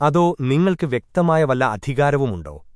അതോ നിങ്ങൾക്ക് വ്യക്തമായ വല്ല അധികാരവുമുണ്ടോ?